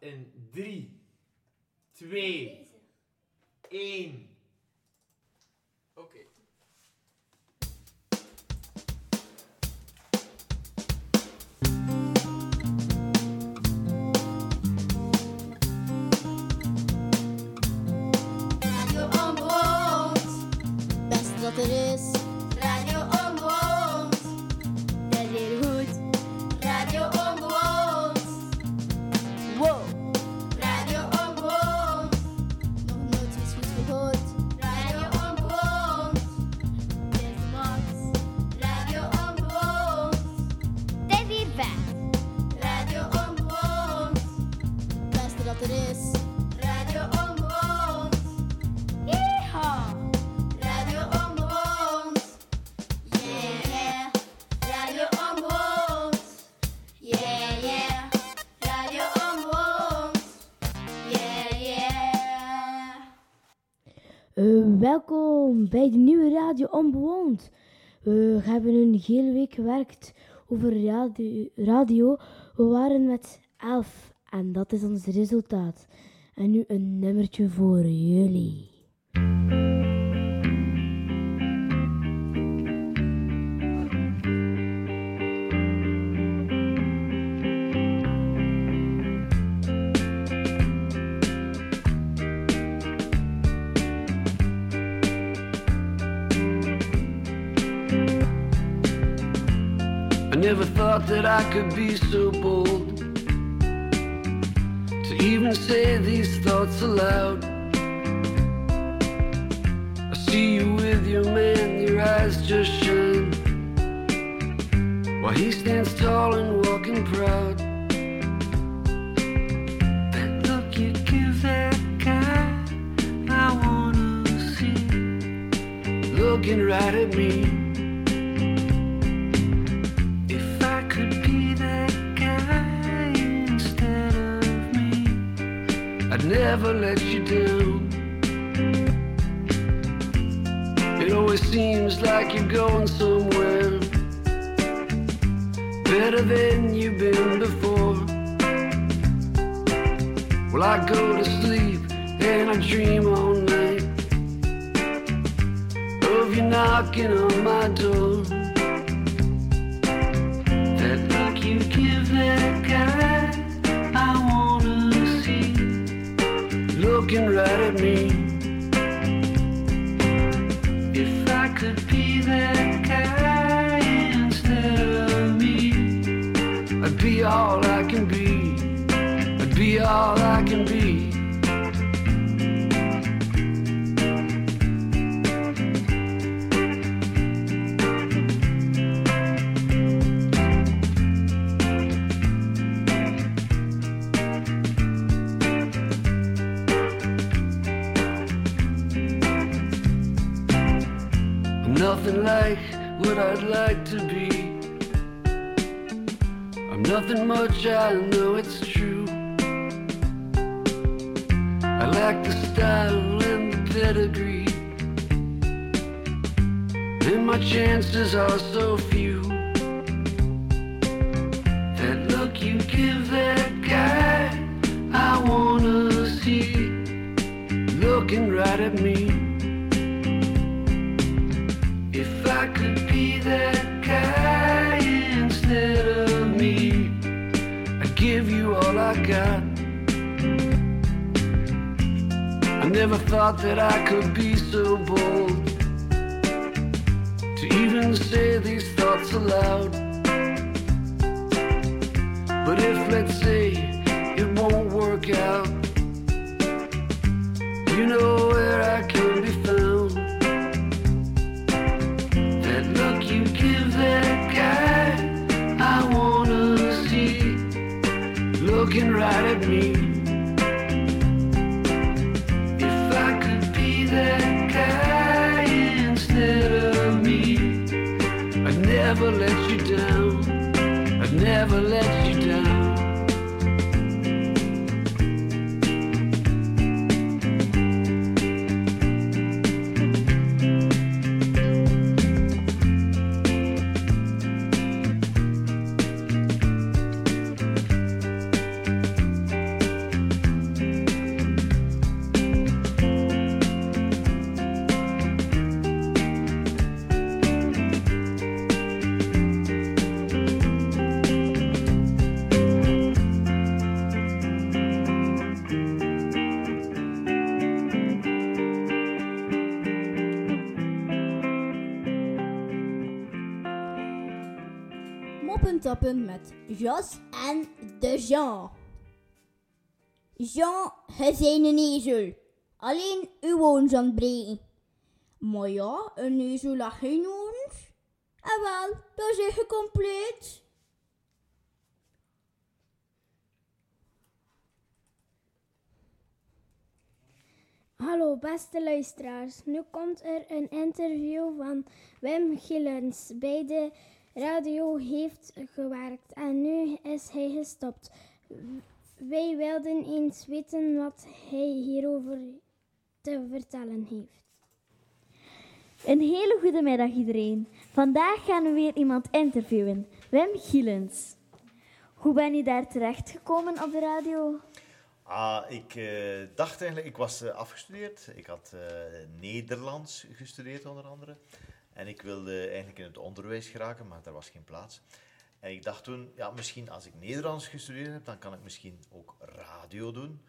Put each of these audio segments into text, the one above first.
in 3, 2, 1. Oké. Onbewoond, Best dat er is. Bij de nieuwe Radio Onbewoond. We hebben een hele week gewerkt over radio. We waren met 11 en dat is ons resultaat. En nu een nummertje voor jullie. Never thought that I could be so bold to even say these thoughts aloud. I see you with your man, your eyes just shine while he stands tall and walking proud. That look you give that guy, I wanna see, looking right at me. Never let you down. It always seems like you're going somewhere better than you've been before. Well, I go to sleep and I dream all night of you knocking on my door. That look you give that guy, looking right at me. If I could be that guy instead of me, I'd be all I can be. I'd be all I'd like to be. I'm nothing much, I know it's true. I lack the style and the pedigree. And my chances are so few. Never thought that I could be so bold to even say these thoughts aloud. But if, let's say, it won't work out, you know where I can be found. That look you give that guy, I wanna see, looking right at me. Never let Jas en de Jean. Jean, hij zijn een ezel. Alleen uw woons aan het breken. Maar ja, een ezel dat geen woons. En wel, dat is echt compleet. Hallo beste luisteraars, nu komt er een interview van Wim Gillens. Bij de radio heeft gewerkt en nu is hij gestopt. Wij wilden eens weten wat hij hierover te vertellen heeft. Een hele goede middag iedereen. Vandaag gaan we weer iemand interviewen. Wim Gielens. Hoe ben je daar terecht gekomen op de radio? Ah, ik eh, dacht eigenlijk, ik was eh, afgestudeerd. Ik had eh, Nederlands gestudeerd onder andere. En ik wilde eigenlijk in het onderwijs geraken, maar daar was geen plaats. En ik dacht toen, ja, misschien als ik Nederlands gestudeerd heb, dan kan ik misschien ook radio doen.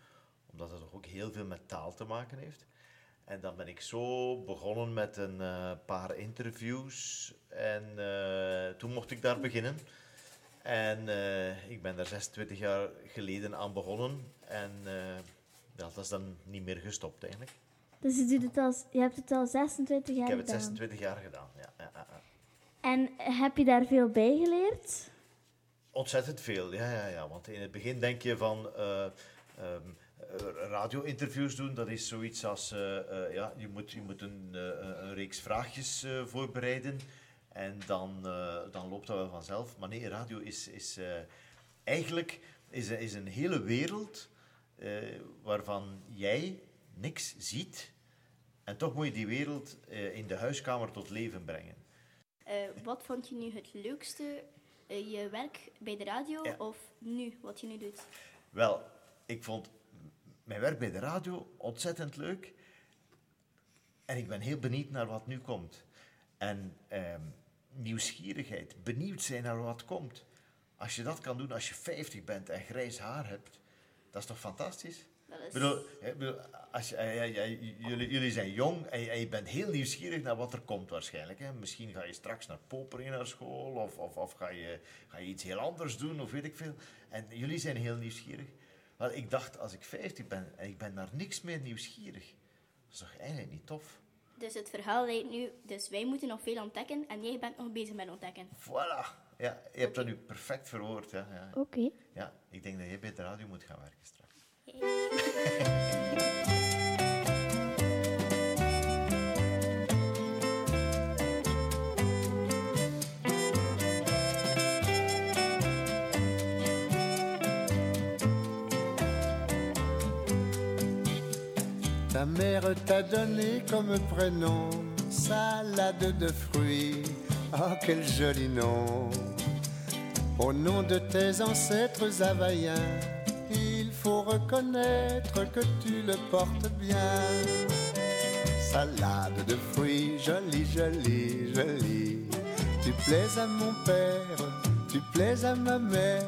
Omdat het toch ook heel veel met taal te maken heeft. En dan ben ik zo begonnen met een eh, paar interviews. En eh, toen mocht ik daar beginnen. En eh, ik ben daar 26 jaar geleden aan begonnen. En dat is dan niet meer gestopt eigenlijk. Dus je, doet het al, je hebt het al 26 jaar Ik heb het gedaan. 26 jaar gedaan. Ja, ja, ja, ja. En heb je daar veel bij geleerd? Ontzettend veel, ja, ja, ja. Want in het begin denk je van eh, radio-interviews doen, dat is zoiets als, eh, ja, je moet, je moet een, een reeks vraagjes voorbereiden en dan, dan loopt dat wel vanzelf. Maar nee, radio is, is eigenlijk is, is een hele wereld waarvan jij niks ziet en toch moet je die wereld eh, in de huiskamer tot leven brengen. Eh, wat vond je nu het leukste? Eh, je werk bij de radio Ja. of nu, wat je nu doet? Wel, ik vond mijn werk bij de radio ontzettend leuk. En ik ben heel benieuwd naar wat nu komt. En ehm, nieuwsgierigheid, benieuwd zijn naar wat komt. Als je dat kan doen als je 50 bent en grijs haar hebt, dat is toch fantastisch? Ik bedoel, ik bedoel, als je, eh, ja, ja, jullie, jullie zijn jong en je, en je bent heel nieuwsgierig naar wat er komt waarschijnlijk. Hè? Misschien ga je straks naar Popering naar school of, of, of ga, je, ga je iets heel anders doen of weet ik veel. En jullie zijn heel nieuwsgierig. Maar ik dacht, als ik 50 ben en ik ben naar niks meer nieuwsgierig, dat is toch eigenlijk niet tof? Dus het verhaal leidt nu, dus wij moeten nog veel ontdekken en jij bent nog bezig met ontdekken. Voilà. Ja, je hebt dat nu perfect verwoord. Ja, ja. Oké. ja, ik denk dat je bij de radio moet gaan werken straks. Ta mère t'a donné comme prénom salade de fruits. Oh, quel joli nom! Au nom de tes ancêtres havaïens, reconnaître que tu le portes bien. Salade de fruits, jolie, jolie, jolie. Tu plais à mon père, tu plais à ma mère.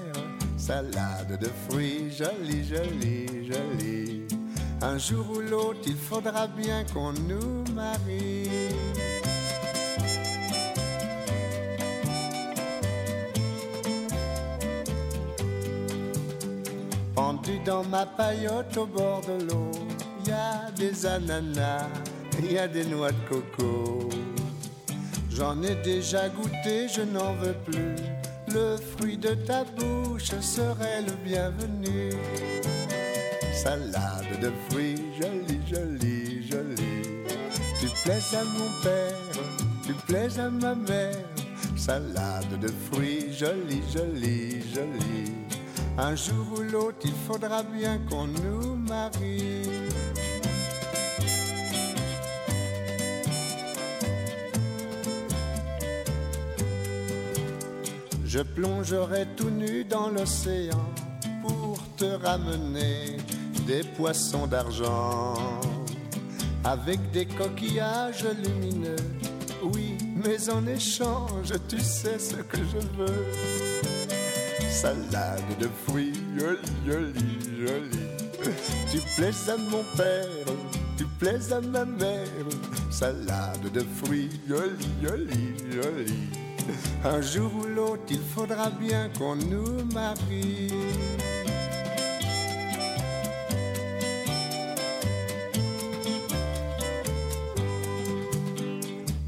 Salade de fruits, jolie, jolie, jolie. Un jour ou l'autre, il faudra bien qu'on nous marie. Dans ma paillote au bord de l'eau, il y a des ananas, il y a des noix de coco. J'en ai déjà goûté, je n'en veux plus. Le fruit de ta bouche serait le bienvenu. Salade de fruits, jolie, jolie, jolie. Tu plais à mon père, tu plais à ma mère. Salade de fruits, jolie, jolie, jolie. Un jour ou l'autre, il faudra bien qu'on nous marie. Je plongerai tout nu dans l'océan pour te ramener des poissons d'argent avec des coquillages lumineux. Oui, mais en échange, tu sais ce que je veux. Salade de fruits, jolie, jolie, jolie. Tu plais à mon père, tu plais à ma mère. Salade de fruits, jolie, jolie, jolie. Un jour ou l'autre, il faudra bien qu'on nous marie.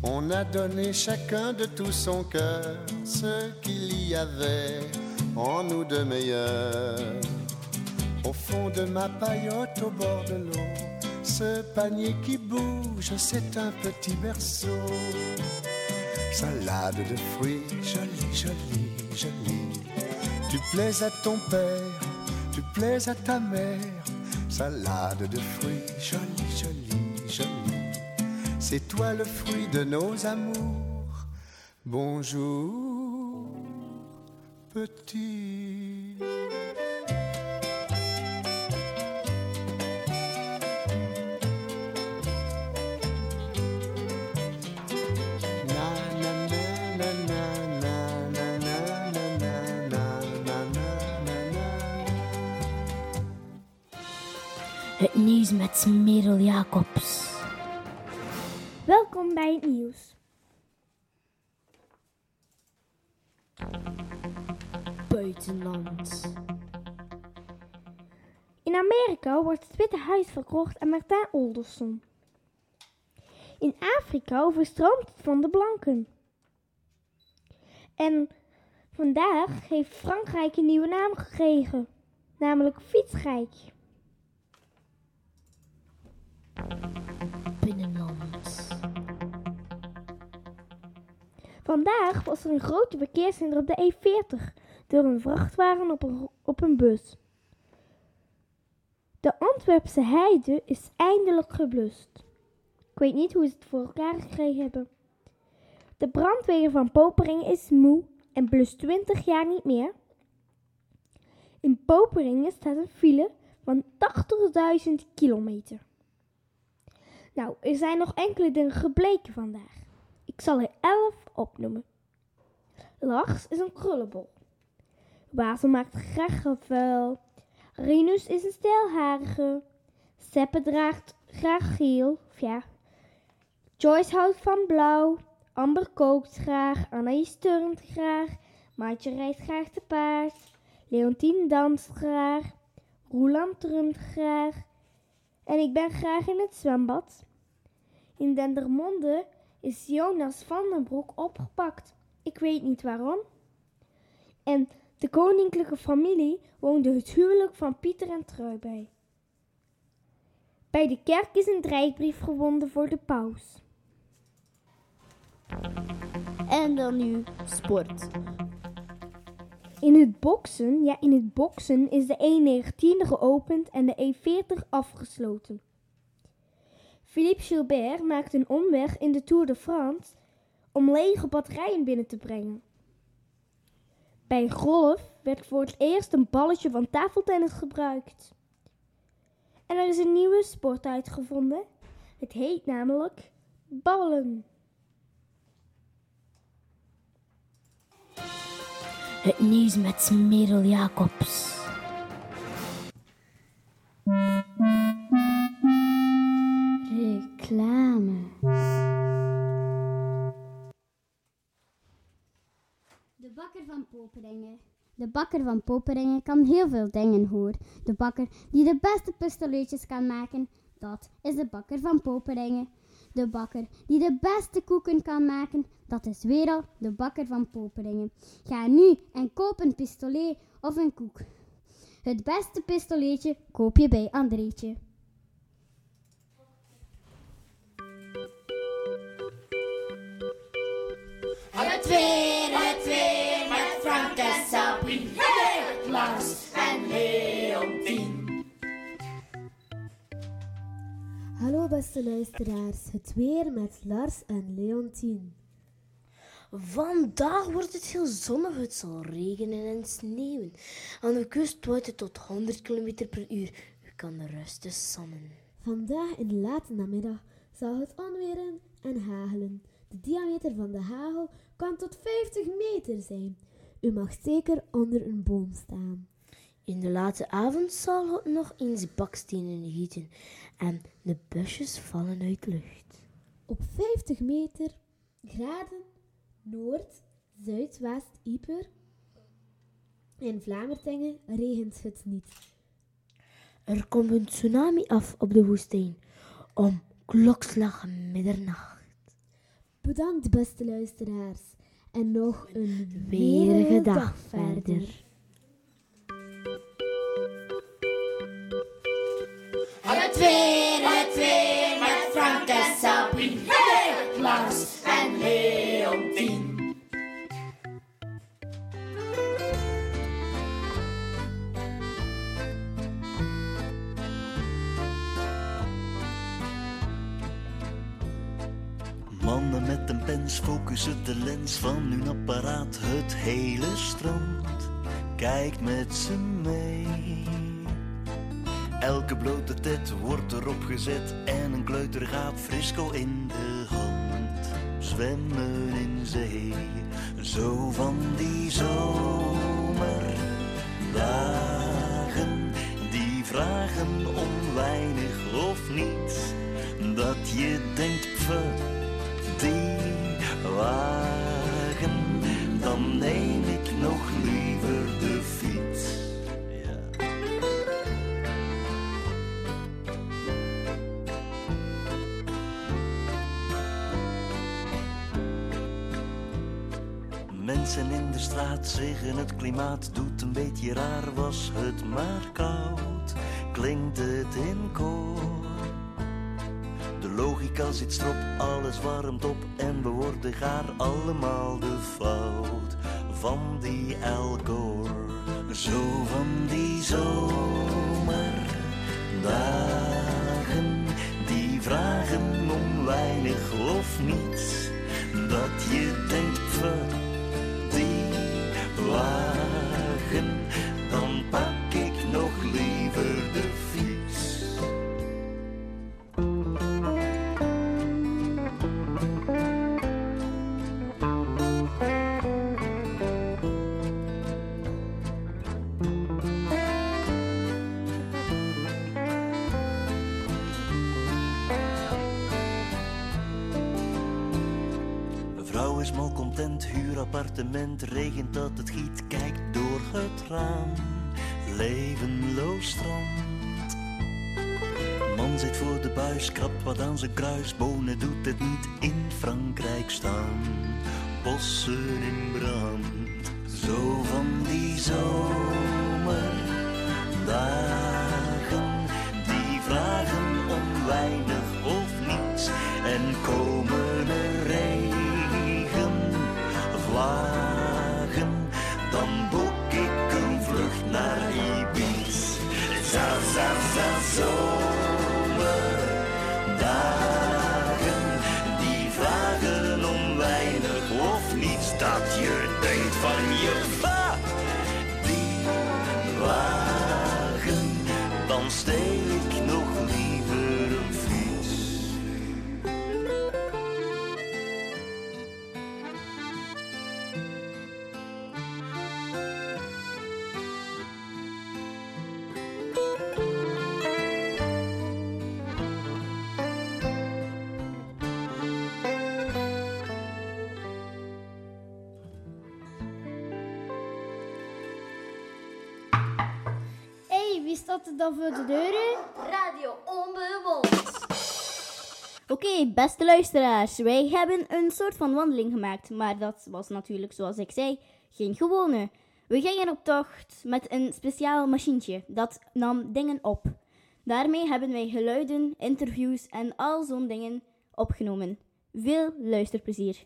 On a donné chacun de tout son cœur ce qu'il y avait en nous de meilleur. Au fond de ma paillote au bord de l'eau, ce panier qui bouge, c'est un petit berceau. Salade de fruits, jolie, jolie, jolie. Tu plais à ton père, tu plais à ta mère. Salade de fruits, jolie, jolie, jolie. C'est toi le fruit de nos amours. Bonjour, petit. Het nieuws met Merel Jacobs. Welkom bij het nieuws. Buitenland. In Amerika wordt het Witte Huis verkocht aan Martin Olderson. In Afrika overstroomt het van de blanken. En vandaag heeft Frankrijk een nieuwe naam gekregen, namelijk Fietsrijk. Binnenland. Vandaag was er een grote verkeershinder op de E40 door een vrachtwagen op een, op een bus. De Antwerpse heide is eindelijk geblust. Ik weet niet hoe ze het voor elkaar gekregen hebben. De brandweer van Poperingen is moe en blust 20 jaar niet meer. In Poperingen staat een file van 80.000 kilometer. Nou, er zijn nog enkele dingen gebleken vandaag. Ik zal er 11 opnoemen. Lars is een krullenbol. Bazel maakt graag vuil. Rinus is een stijlharige. Seppe draagt graag geel. Ja. Joyce houdt van blauw. Amber kookt graag. Anaïs turnt graag. Maatje rijdt graag te paard. Leontien danst graag. Roeland drumt graag. En ik ben graag in het zwembad. In Dendermonde is Jonas van den Broek opgepakt. Ik weet niet waarom. En de koninklijke familie woonde het huwelijk van Pieter en Trui bij. Bij de kerk is een dreigbrief gewonden voor de paus. En dan nu sport. In het boksen, ja, in het boksen is de E19 geopend en de E40 afgesloten. Philippe Gilbert maakt een omweg in de Tour de France om lege batterijen binnen te brengen. Bij golf werd voor het eerst een balletje van tafeltennis gebruikt. En er is een nieuwe sport uitgevonden. Het heet namelijk ballen. Het nieuws met Merel Jacobs. Reclame. Bakker van Poperingen. De bakker van Poperingen kan heel veel dingen hoor. De bakker die de beste pistoletjes kan maken, dat is de bakker van Poperingen. De bakker die de beste koeken kan maken, dat is weer al de bakker van Poperingen. Ga nu en koop een pistolet of een koek. Het beste pistoletje koop je bij Andreetje. Het weer, het weer met Frank en Sabine. Hey, Lars en Leontien. Hallo beste luisteraars, het weer met Lars en Leontien. Vandaag wordt het heel zonnig, het zal regenen en sneeuwen. Aan de kust waait het tot 100 km per uur. U kan rusten samen. Vandaag in de late namiddag zal het onweren en hagelen. De diameter van de hagel kan tot 50 meter zijn. U mag zeker onder een boom staan. In de late avond zal het nog eens bakstenen gieten en de busjes vallen uit lucht. Op 50 meter graden noord, Zuidwest-Ieper. In Vlamertingen regent het niet. Er komt een tsunami af op de woestijn. Om klokslag middernacht. Bedankt, beste luisteraars. En nog een Weerige dag verder. Het weer, het weer pens focussen de lens van hun apparaat het hele strand. Kijkt met ze mee. Elke blote tet wordt erop gezet en een kleuter gaat frisco in de hand. Zwemmen in zee, zo van die zomerdagen. Die vragen om weinig of niets. Dat je denkt, die wagen, dan neem ik nog liever de fiets. Ja. Mensen in de straat zeggen het klimaat doet een beetje raar, was het maar koud, klinkt het in koor. Logica zit strop, alles warmt op en we worden gaar allemaal de fout van die Al Gore. Zo van die zomerdagen, die vragen om weinig of niets. Dat je denkt, "Pff, die wagen, huurappartement, regent dat het giet, kijkt door het raam, levenloos strand. Man zit voor de buis, krapt wat aan zijn kruisbonen, doet het niet in Frankrijk staan. Bossen in brand, zo van die zomerdagen, die vragen om weinig of niets en komen dan voor de deuren? Radio onbewoond. Oké, beste luisteraars, wij hebben een soort van wandeling gemaakt, maar dat was natuurlijk, zoals ik zei, geen gewone. We gingen op tocht met een speciaal machientje, dat nam dingen op. Daarmee hebben wij geluiden, interviews en al zo'n dingen opgenomen. Veel luisterplezier.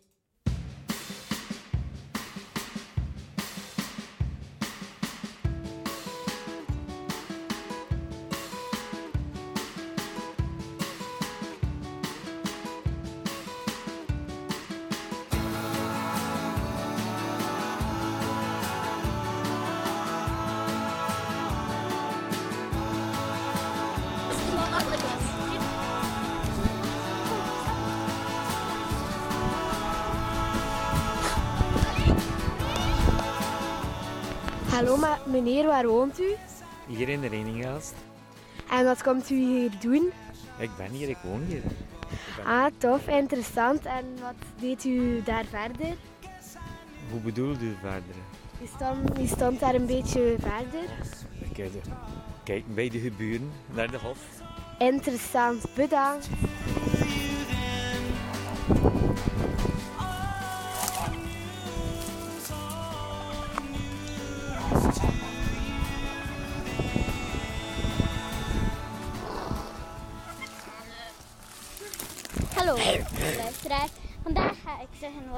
Meneer, waar woont u? Hier in de Reninghaast. En wat komt u hier doen? Ik ben hier, ik woon hier. Ik Ah, tof, interessant. En wat deed u daar verder? Hoe bedoelde u verder? Die stond, die stond daar een beetje verder. Heb de- Kijk bij de geburen naar de hof. Interessant, bedankt.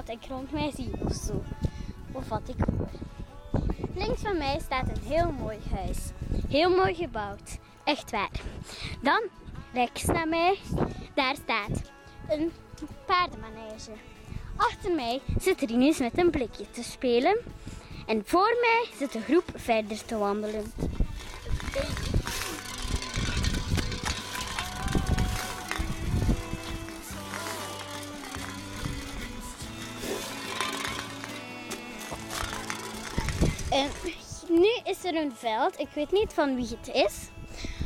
Ik rond mij zie of zo. Of wat ik hoor. Links van mij staat een heel mooi huis. Heel mooi gebouwd. Echt waar. Dan, rechts naar mij, daar staat een paardenmanege. Achter mij zit Rinus met een blikje te spelen. En voor mij zit een groep verder te wandelen. Is er een veld. Ik weet niet van wie het is.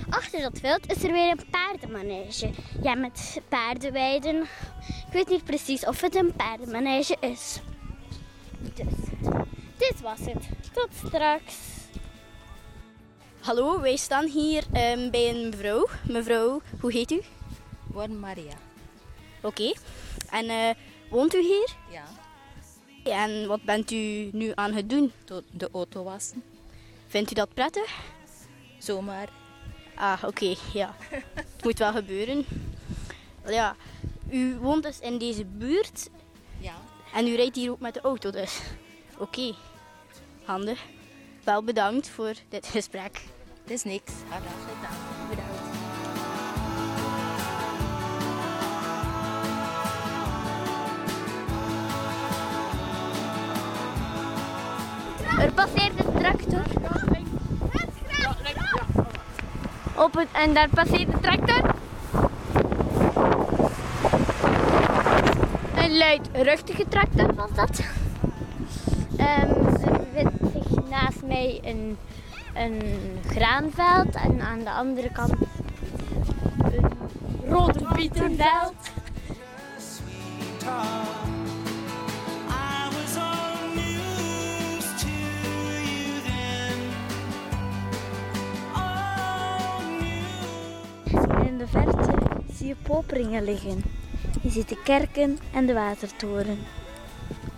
Achter dat veld is er weer een paardenmanege. Ja, met paardenweiden. Ik weet niet precies of het een paardenmanege is. Dus, dit was het. Tot straks. Hallo, wij staan hier ehm, bij een mevrouw. Mevrouw, hoe heet u? Warm Maria. Oké. En eh, woont u hier? Ja. En wat bent u nu aan het doen? De auto wassen. Vindt u dat prettig? Zomaar. Ah, oké, ja. Het moet wel gebeuren. Ja, u woont dus in deze buurt. Ja. En u rijdt hier ook met de auto dus. Oké, handig. Wel bedankt voor dit gesprek. Het is niks. Gedaan. Bedankt. Passeert een tractor. Op het, en daar passeert een tractor. Een luidruchtige tractor was dat. Ehm, er bevindt zich naast mij een, een graanveld en aan de andere kant een rode bietenveld. Zie je poperingen liggen. Je ziet de kerken en de watertoren.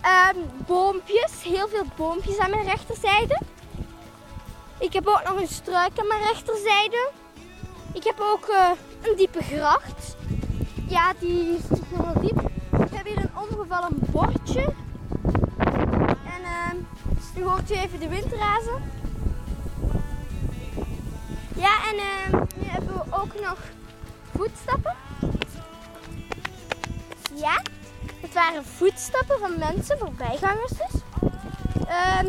Ehm, boompjes, heel veel boompjes aan mijn rechterzijde. Ik heb ook nog een struik aan mijn rechterzijde. Ik heb ook eh, een diepe gracht. Ja, die is heel diep. Ik heb hier een omgevallen bordje. En ehm nu hoort u even de wind razen. Ja, en ehm, nu hebben we ook nog voetstappen. Ja, het waren voetstappen van mensen, voorbijgangers dus. Ehm,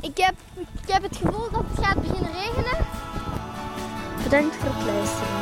ik, heb, ik heb het gevoel dat het gaat beginnen regenen. Bedankt voor het luisteren.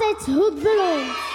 Altijd goed beloond.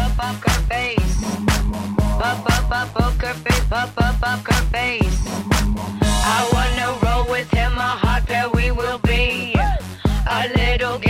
up up her face. Up up up her face. Up up up her face. I wanna roll with him, a hot pair we will be. A little.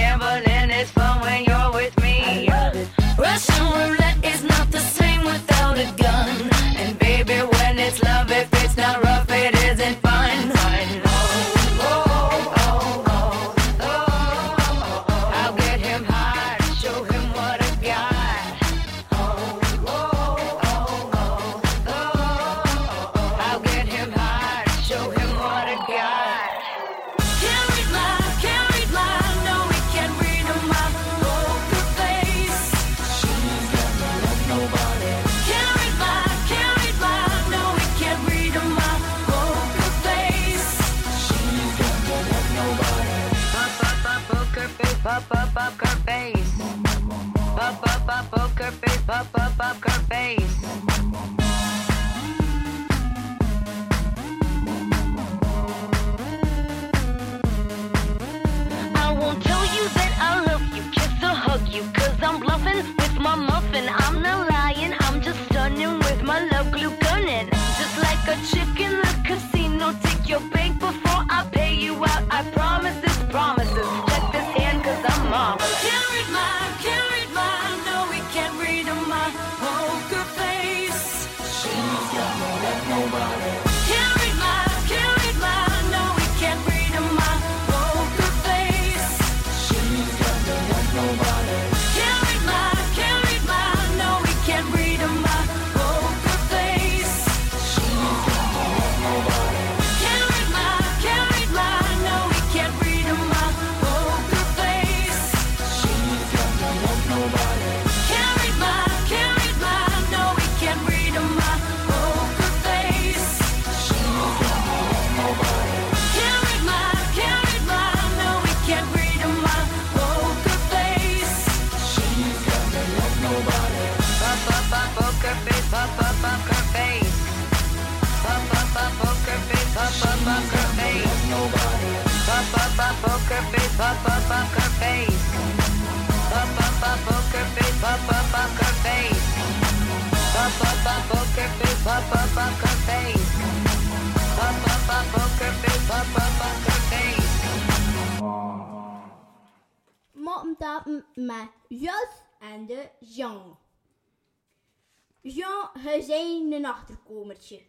Achterkomertje.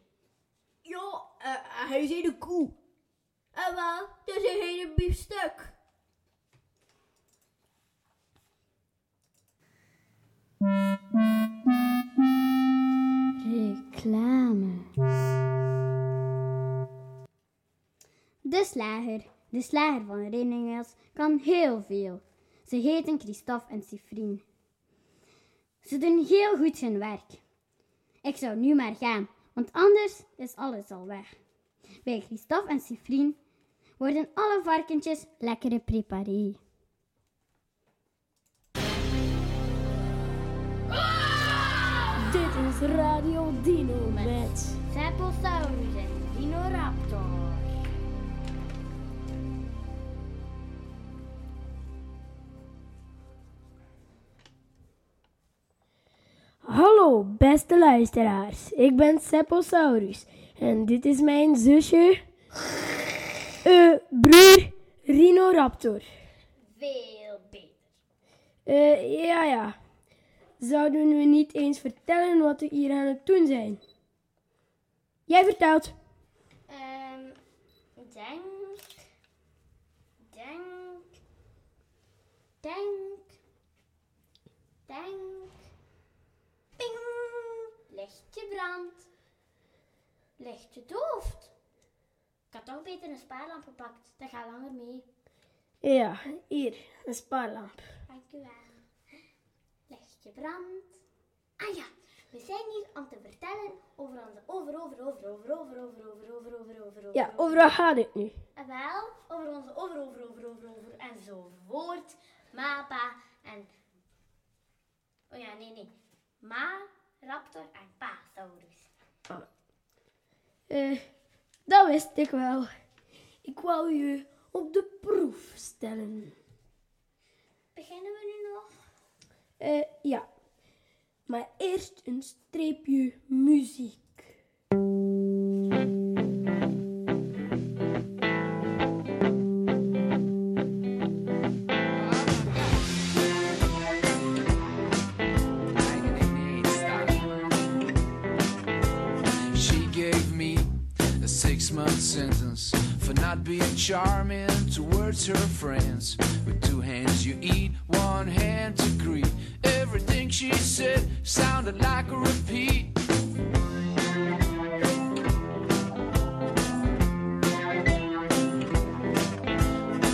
Ja, eh, hij zei de koe. En wel, dat is een hele biefstuk. Reclame. De slager. De slager van Reningels kan heel veel. Ze heten Christophe en Sifrien. Ze doen heel goed hun werk. Ik zou nu maar gaan, want anders is alles al weg. Bij Christophe en Sifrien worden alle varkentjes lekkere preparé. Dit is Radio Dino met... Cephalosaurus en Dinoraptor. Hallo, beste luisteraars. Ik ben Sepposaurus. En dit is mijn zusje... eh broer Rhinoraptor. Veel beter. Eh, ja, ja. Zouden we niet eens vertellen wat we hier aan het doen zijn? Jij vertelt. Ehm, denk, denk, denk, denk. Ping! Lichtje brandt. Lichtje dooft. Ik had toch beter een spaarlamp gepakt. Dat gaat langer mee. Ja, hier, een spaarlamp. Dank u wel. Lichtje brandt. Ah ja, we zijn hier om te vertellen over onze over, over, over, over, over, over, over, over, over, over, over. Ja, overal gaat het nu. En wel, over onze over, over, over, over, over, enzovoort. Mapa en... Oh ja, nee, nee. Ma, raptor en pasaurus. Eh, dat wist ik wel. Ik wou je op de proef stellen. Beginnen we nu nog? Eh, ja. Maar eerst een streepje muziek. Not being charming towards her friends. With two hands you eat, one hand to greet. Everything she said sounded like a repeat.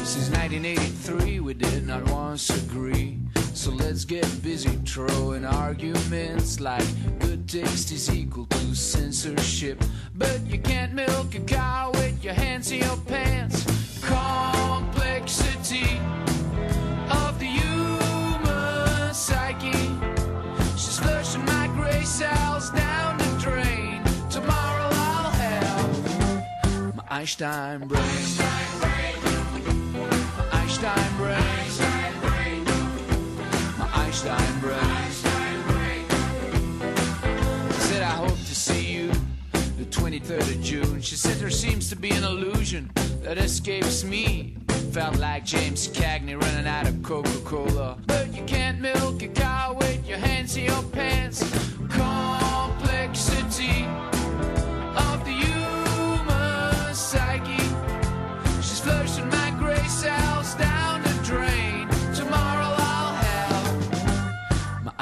Since 1983, we did not once agree. So let's get busy throwing arguments like good taste is equal to censorship. But you can't milk a cow with your hands in your pants. Complexity of the human psyche. She's flushing my gray cells down the drain. Tomorrow I'll have my Einstein brain. My Einstein brain. Brain. Said I hope to see you the 23rd of June. She said there seems to be an illusion that escapes me. Felt like James Cagney running out of Coca-Cola. But you can't milk a cow with your hands in your pants. Complexity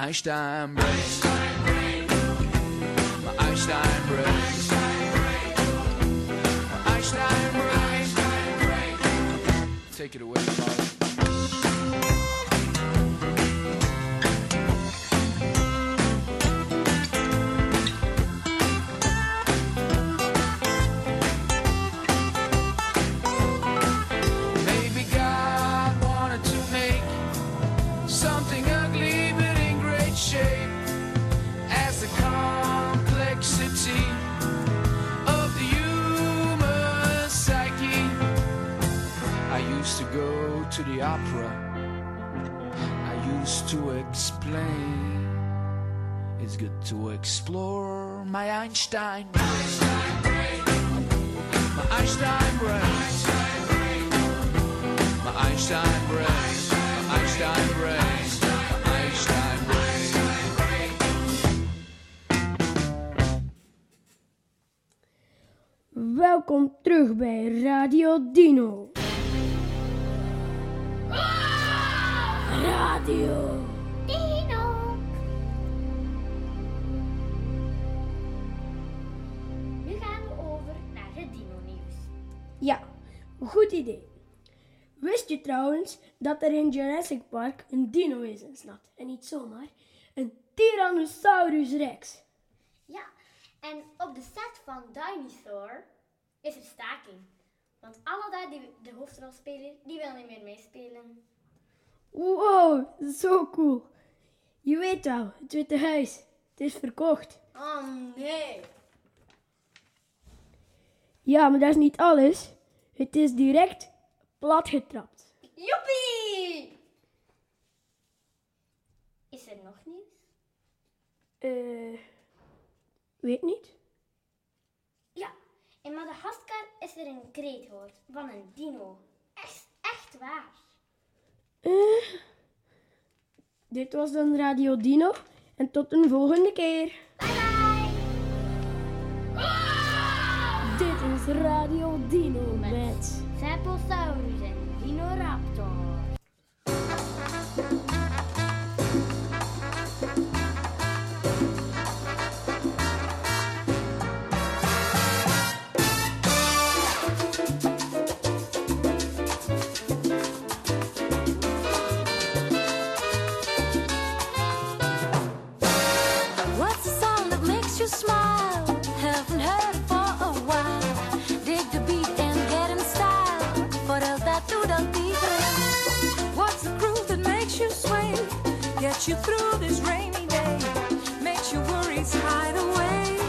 Einstein brain. My Einstein brain. Take it away, Molly. To the opera. I used to explain. It's good to explore my Einstein brain. My Einstein brain. My Einstein brain. My Einstein brain. My Einstein brain. Welkom terug bij Radio Dino. Radio Dino. Nu gaan we over naar het dino-nieuws. Ja, goed idee. Wist je trouwens dat er in Jurassic Park een dino is in stad? En niet zomaar, een Tyrannosaurus Rex. Ja, en op de set van Dinosaur is er staking. Want alle daar die de hoofdrol spelen, die willen niet meer meespelen. Wow, zo cool. Je weet wel, het Witte Huis. Het is verkocht. Oh nee. Ja, maar dat is niet alles. Het is direct platgetrapt. Joepie! Is er nog nieuws? Eh, weet niet. Ja, in Madagaskar is er een kreet gehoord van een dino. Echt, echt waar. Eh, dit was dan Radio Dino. En tot een volgende keer. Dit is Radio Dino met... Cephalosaurus en Dinoraptor. You through this rainy day. Makes your worries hide away.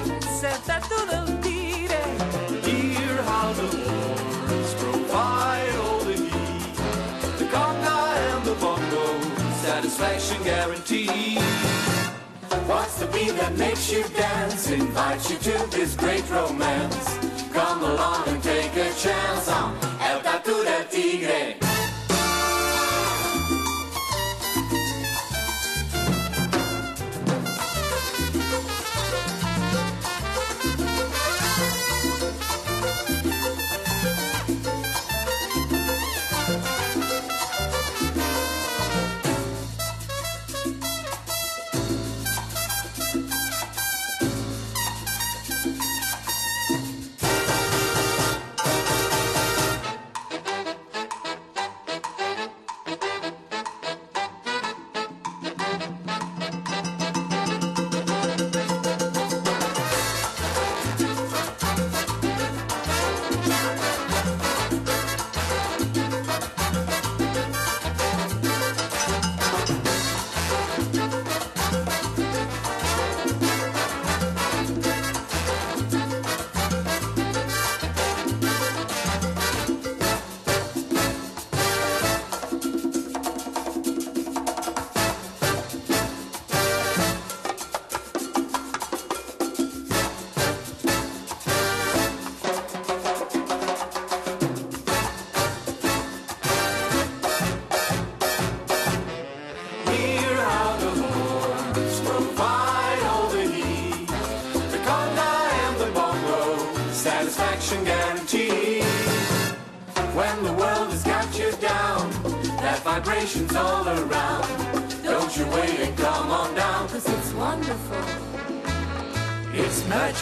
Set tatu del tigre. Hear how the horns provide all the heat. The conga and the bongo, satisfaction guaranteed. What's the beat that makes you dance? Invites you to this great romance. Come along and take a chance on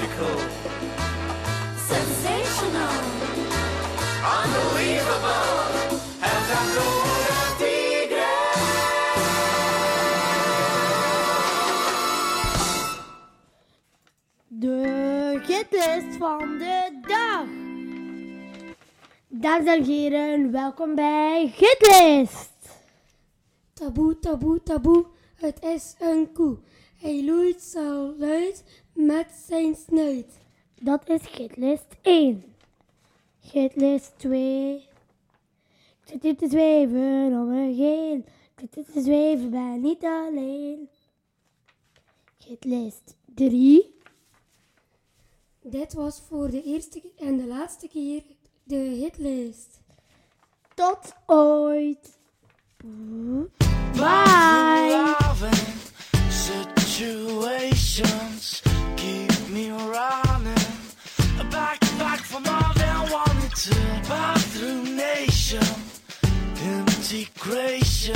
magical. Sensational. Unbelievable. And I know that tigre. De gitlist van de dag. Dames en heren, welkom bij Gitlist. Taboe, taboe, taboe, het is een koe. Hij loeit zo luid met zijn snuit. Dat is gitlist 1. Gitlist 2. Ik zit hier te zweven op een geel. Ik zit hier te zweven, ben niet alleen. Gitlist 3. Dit was voor de eerste en de laatste keer de hitlist. Tot ooit. Bye. Situations keep me running back, back for more than wanted to. Bathroom nation, integration,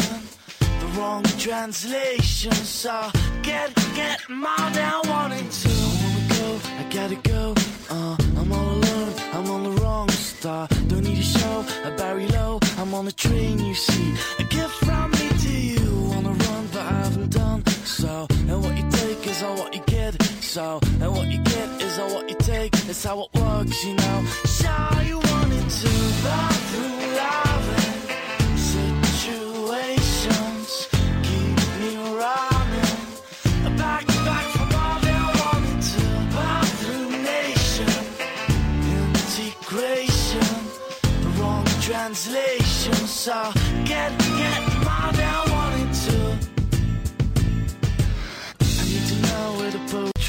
the wrong translation. So get, get more than wanting to. I wanna go, I gotta go. Uh, I'm all alone, I'm on the wrong star. Don't need a show, I bury low. I'm on the train, you see. A gift from is all what you get. So, and what you get is all what you take. It's how it works, you know. Sure, you wanted to. Bathroom loving situations keep me running. Back, back from all they wanted to. Bathroom nation integration, the wrong translation. So get,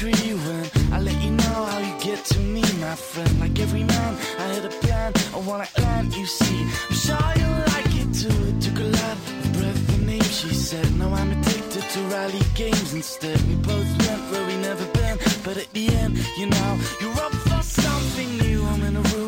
went. I let you know how you get to me, my friend. Like every man, I had a plan. I wanna land, you see. I'm sure you like it too. It took a lot of breath and name, she said. Now I'm addicted to rally games instead. We both went where we never been, but at the end, you know, you're up for something new.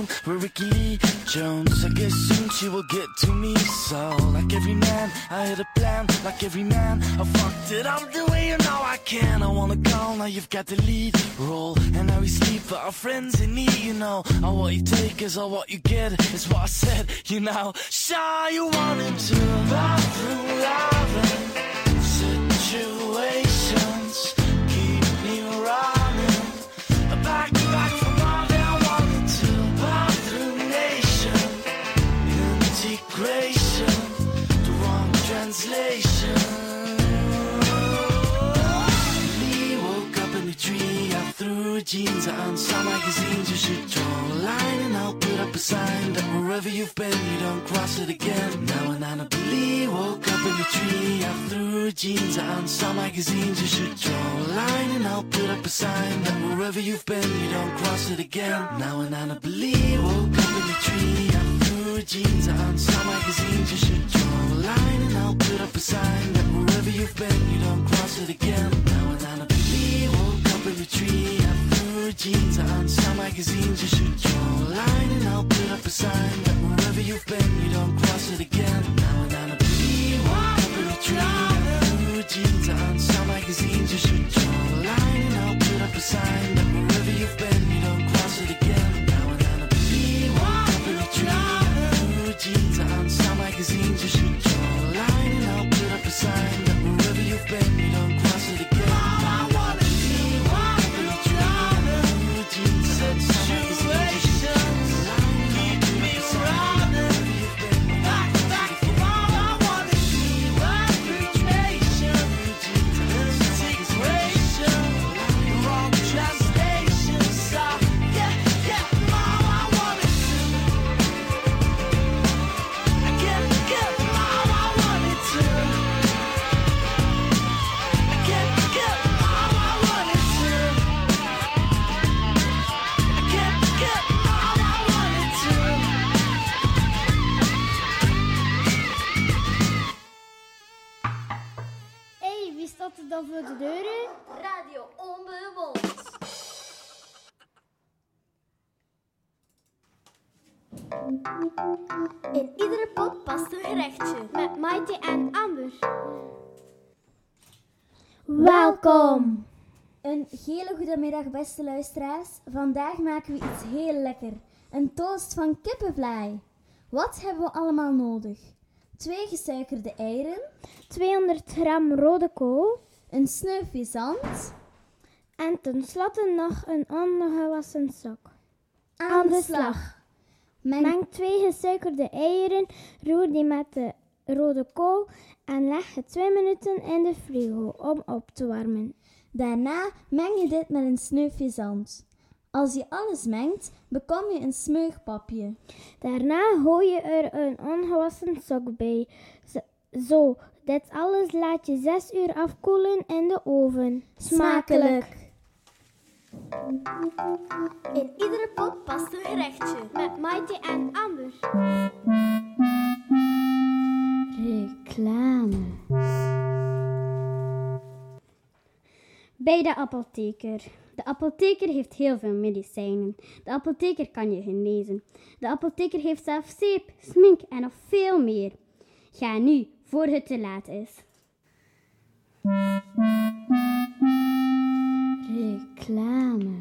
Room with Ricky Jones. I guess soon she will get to me. So, like every man, I had a plan. Like every man, I fucked it up the way you know I can. I wanna go, now you've got the lead role. And now we sleep for our friends in need, you know. All what you take is all what you get, is what I said, you know. Sure, you wanted to. Bathroom loving situations keep me running. Translation. Lee woke up in the tree. I threw jeans on some magazines. You should draw a line and I'll put up a sign that wherever you've been, you don't cross it again. Now and Anna Lee woke up in the tree. I threw jeans on some magazines. You should draw a line and I'll put up a sign that wherever you've been, you don't cross it again. Now and Anna Lee woke up in the tree. I threw jeans on some magazines. You should draw a line and I'll put up a sign that wherever you've been, you don't cross it again. Now and Anna Lee woke up in the tree. I threw jeans on some magazines. You should draw a line and I'll put up a sign that wherever you've been, you don't cross it again. Now and Anna Lee woke up in the tree. I threw jeans on some magazines. You should draw a line and I'll put up a sign that wherever you've been, you don't cross it again. Staat er dan voor de deuren? Radio onbewoond. In iedere pot past een gerechtje. Met Maite en Amber. Welkom! Een hele goede middag, beste luisteraars. Vandaag maken we iets heel lekker. Een toast van kippenvlaai. Wat hebben we allemaal nodig? Twee gesuikerde eieren. 200 gram rode kool. Een sneufje zand. En tenslotte nog een ongewassen sok. Aan de slag. Meng, Meng twee gesuikerde eieren, roer die met de rode kool en leg het 2 minuten in de frigo om op te warmen. Daarna meng je dit met een sneufje zand. Als je alles mengt, bekom je een smeugpapje. Daarna gooi je er een ongewassen sok bij. Zo, dit alles laat je 6 uur afkoelen in de oven. Smakelijk! In iedere pot past een gerechtje. Met Maite en Amber. Reclame. Bij de apotheker. De apotheker heeft heel veel medicijnen. De apotheker kan je genezen. De apotheker heeft zelf zeep, smink en nog veel meer. Ga nu, voor het te laat is. Reclame.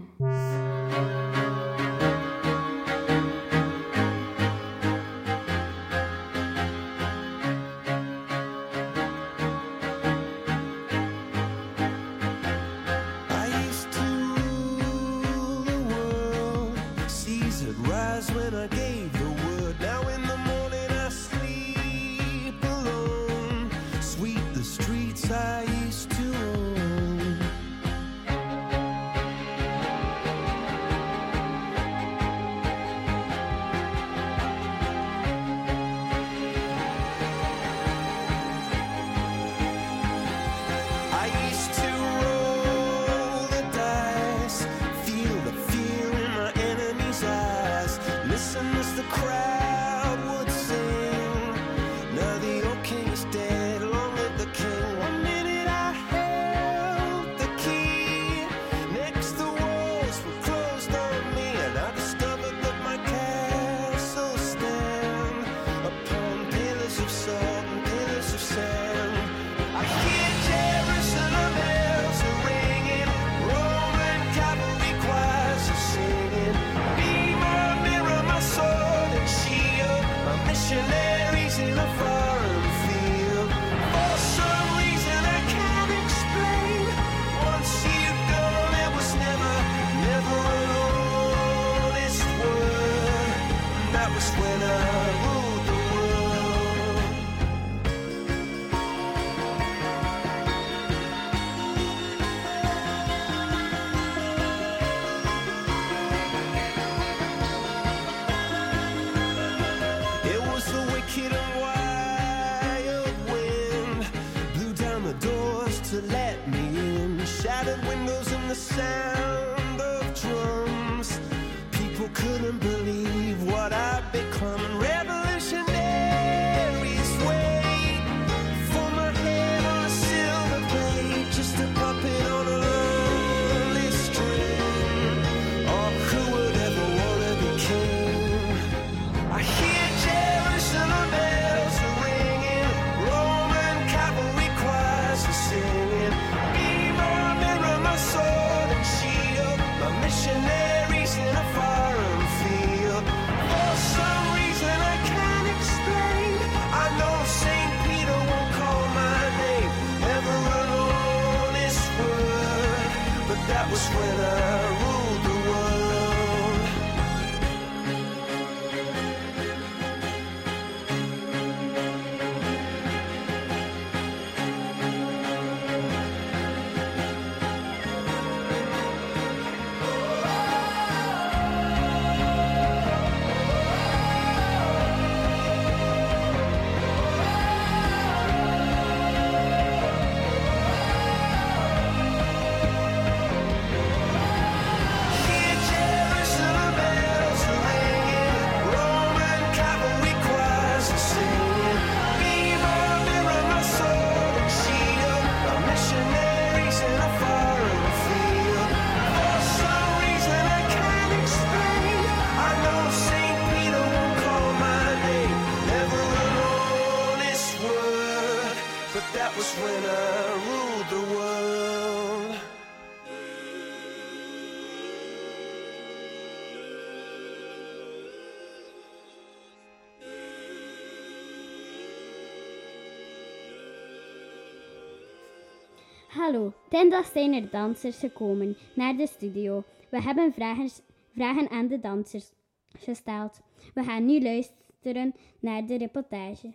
Hallo, dinsdag zijn er dansers gekomen naar de studio. We hebben vragen, vragen aan de dansers gesteld. We gaan nu luisteren naar de reportage.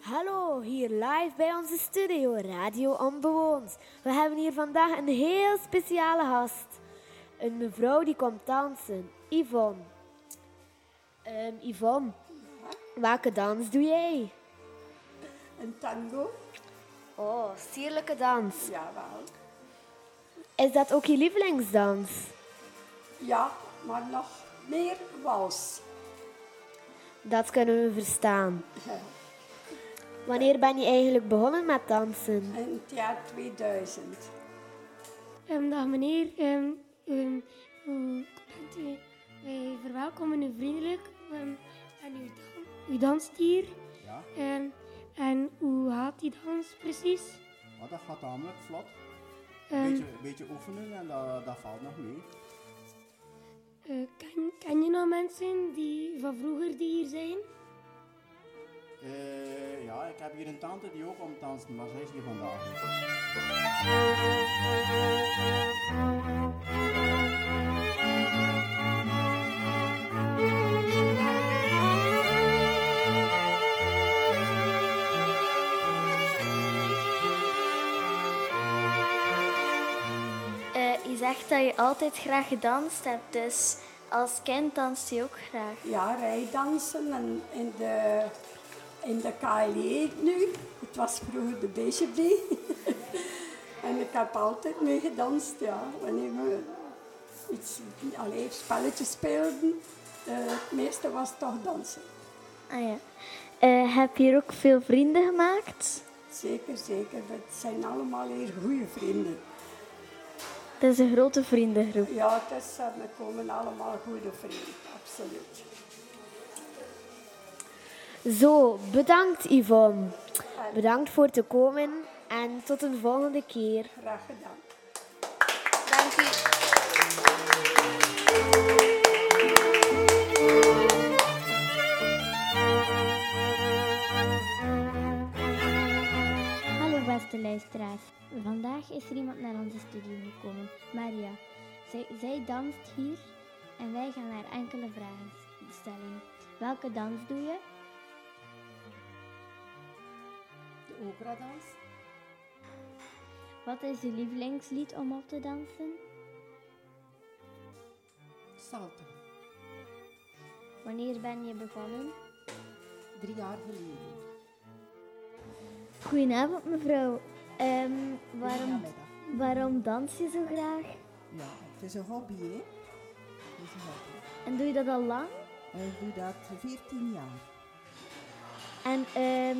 Hallo, hier live bij onze studio Radio Onbewoond. We hebben hier vandaag een heel speciale gast. Een mevrouw die komt dansen, Yvonne. Ehm, Yvonne, welke dans doe jij? Een tango. Oh, sierlijke dans. Jawel. Is dat ook je lievelingsdans? Ja, maar nog meer wals. Dat kunnen we verstaan. Wanneer ben je eigenlijk begonnen met dansen? In het jaar 2000. Ehm, dag meneer, Ehm, ehm, hoe bent u? Wij verwelkomen u vriendelijk ehm, en u, dan, u danst hier. Ja. Ehm, en hoe gaat die dans precies? Dat gaat tamelijk vlot. Een beetje, beetje oefenen en dat, dat valt nog mee. Eh, ken, ken je nog mensen die van vroeger die hier zijn? Eh, ja, ik heb hier een tante die ook komt dansen, maar zij is hier vandaag niet. Zegt dat je altijd graag gedanst hebt, dus als kind danst je ook graag. Ja, rijdansen en in de, in de KLE nu. Het was vroeger de BGB. en ik heb altijd mee gedanst, ja. Wanneer we iets, allee, spelletjes speelden, eh, het meeste was toch dansen. Ah ja. Eh, heb je hier ook veel vrienden gemaakt? Zeker, zeker. Het zijn allemaal hier goede vrienden. Het is een grote vriendengroep. Ja, het is, eh, we komen allemaal goede vrienden, absoluut. Zo, bedankt Yvonne. Bedankt voor te komen en tot een volgende keer. Graag gedaan. Dank u. Hallo beste luisteraars. Vandaag is er iemand naar onze studio gekomen, Maria. Zij, zij danst hier en wij gaan haar enkele vragen stellen. Welke dans doe je? De operadans. Wat is je lievelingslied om op te dansen? Salto. Wanneer ben je begonnen? Drie jaar geleden. Goedenavond mevrouw. Ehm, waarom, waarom dans je zo graag? Ja, het is een hobby, hè? Het is een hobby. En doe je dat al lang? Ik doe dat 14 jaar. En ehm,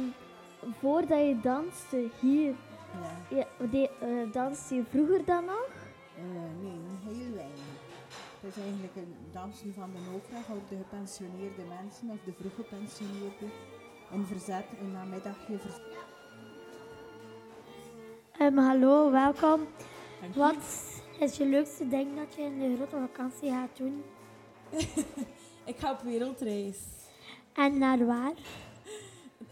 voordat je danste hier, Ja. ja, de, eh, danste je vroeger dan nog? Eh, nee, heel weinig. Het is eigenlijk een dansen van de opera voor de gepensioneerde mensen of de vroeg gepensioneerden. Een verzet, een namiddagje verzet. Ehm, hallo, welkom. Wat is je leukste ding dat je in de grote vakantie gaat doen? Ik ga op wereldreis. En naar waar?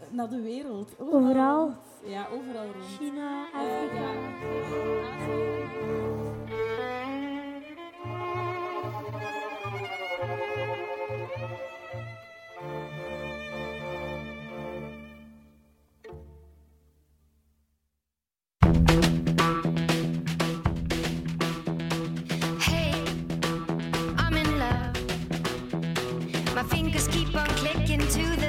Naar de wereld. Overal? Ja, overal rond. China, Eh, Afrika. ja. Keep on clicking to the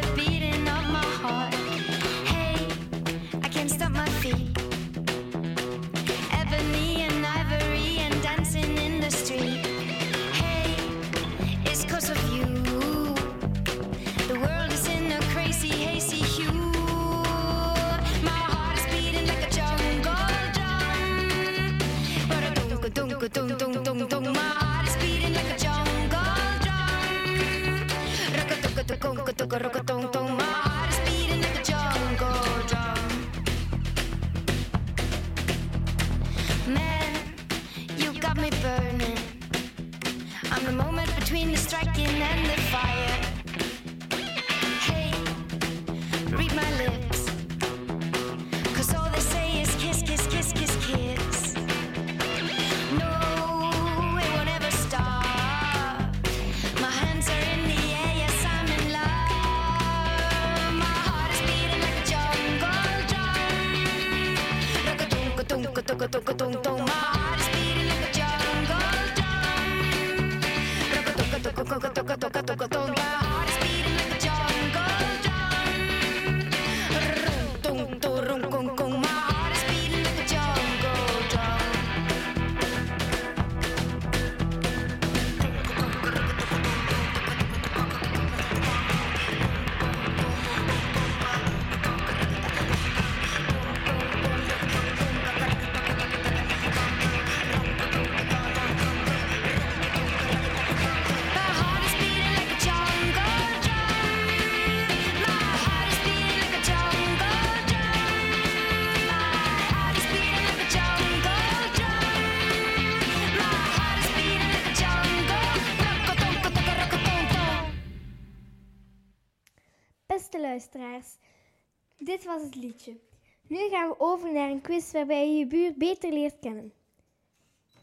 Nu gaan we over naar een quiz waarbij je je buurt beter leert kennen.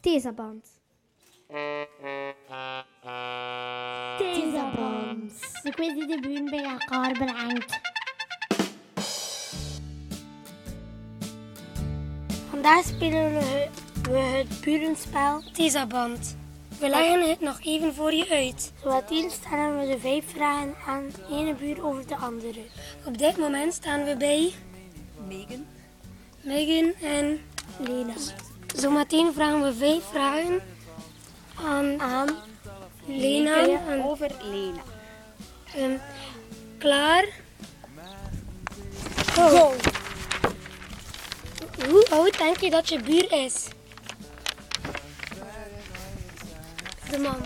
Tesaband. Tesaband. De quiz die de buren bij elkaar brengt. Vandaag spelen we, het burenspel Tesaband. We leggen het nog even voor je uit. Zowel stellen we de vijf vragen aan de ene buur over de andere. Op dit moment staan we bij Megan. Megan en Lena. Zometeen vragen we vijf vragen aan, aan Lena. En, Over Lena. Ehm, klaar? Go! Hoe oud denk je dat je buur is? De man.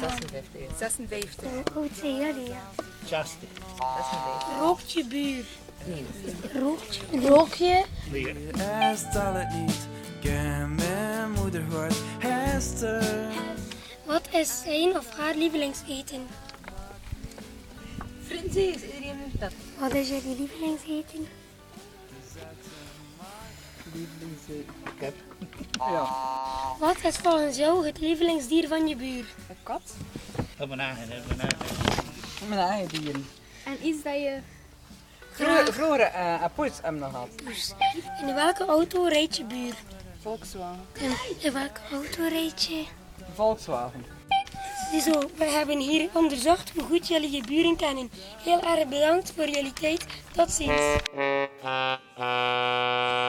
56. 56. Hoe oud zijn jullie? Ja? 60. 56. Rookt je buur? Nee. Rookt je? Rook je? Hij stal het niet, ken mijn moeder hoort Hester. Wat is zijn of haar lievelingseten? Is iedereen heeft dat. Wat is jullie lievelingseten? Kip. Ja. Wat is volgens jou het lievelingsdier van je buur? Een kat? Dat mijn eigen, dat mijn eigen. Mijn eigen dieren. En iets dat je... Vroeger, vroeger eh, een hebben we nog gehad. In welke auto rijdt je buur? Volkswagen. In, in welke auto rijd je? Volkswagen. Ziezo, we hebben hier onderzocht hoe goed jullie je buren kennen. Heel erg bedankt voor jullie tijd. Tot ziens.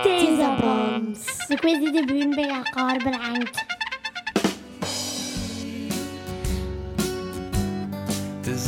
Tesaband. De quiz die de buren bij elkaar brengt. Het is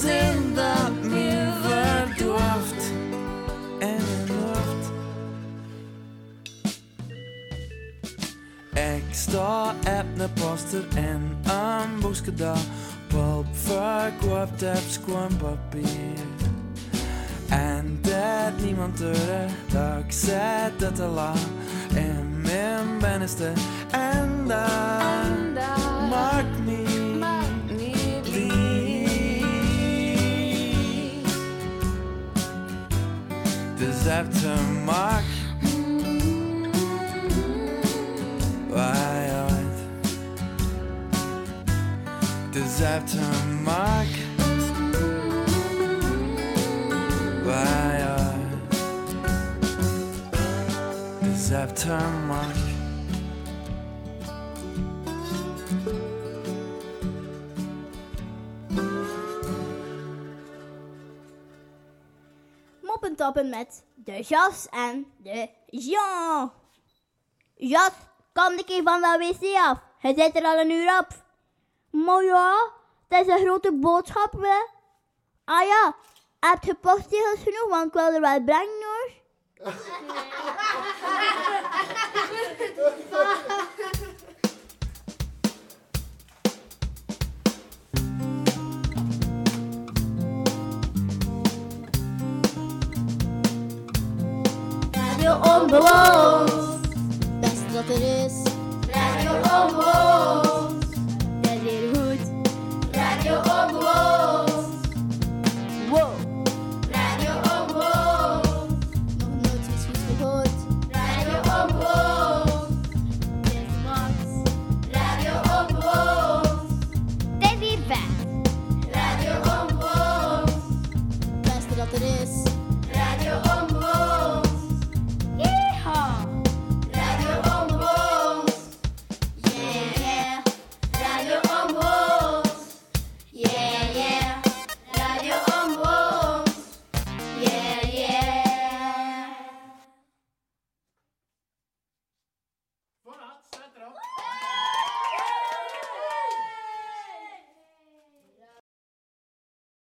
zijn dat me verdwaft in een lucht. Ik sta op een poster in een boekje daar. Pulp verkoopt op papier. En dat niemand hoorde dat ik zet het te laat in mijn binnenste. En dat maakt niet Dus heb te maken. Wij uit. Dus heb te maken. Wij uit. Dus heb te maken. Moppen tappen met de jas en de Ja. Jas, kom een keer van de wc af. Hij zit er al een uur op. Maar ja, dat is een grote boodschap, hè. Ah ja, heb je postzegels genoeg, want ik wil er wel brengen, hoor. On the walls. That's what it is. Radio on the walls.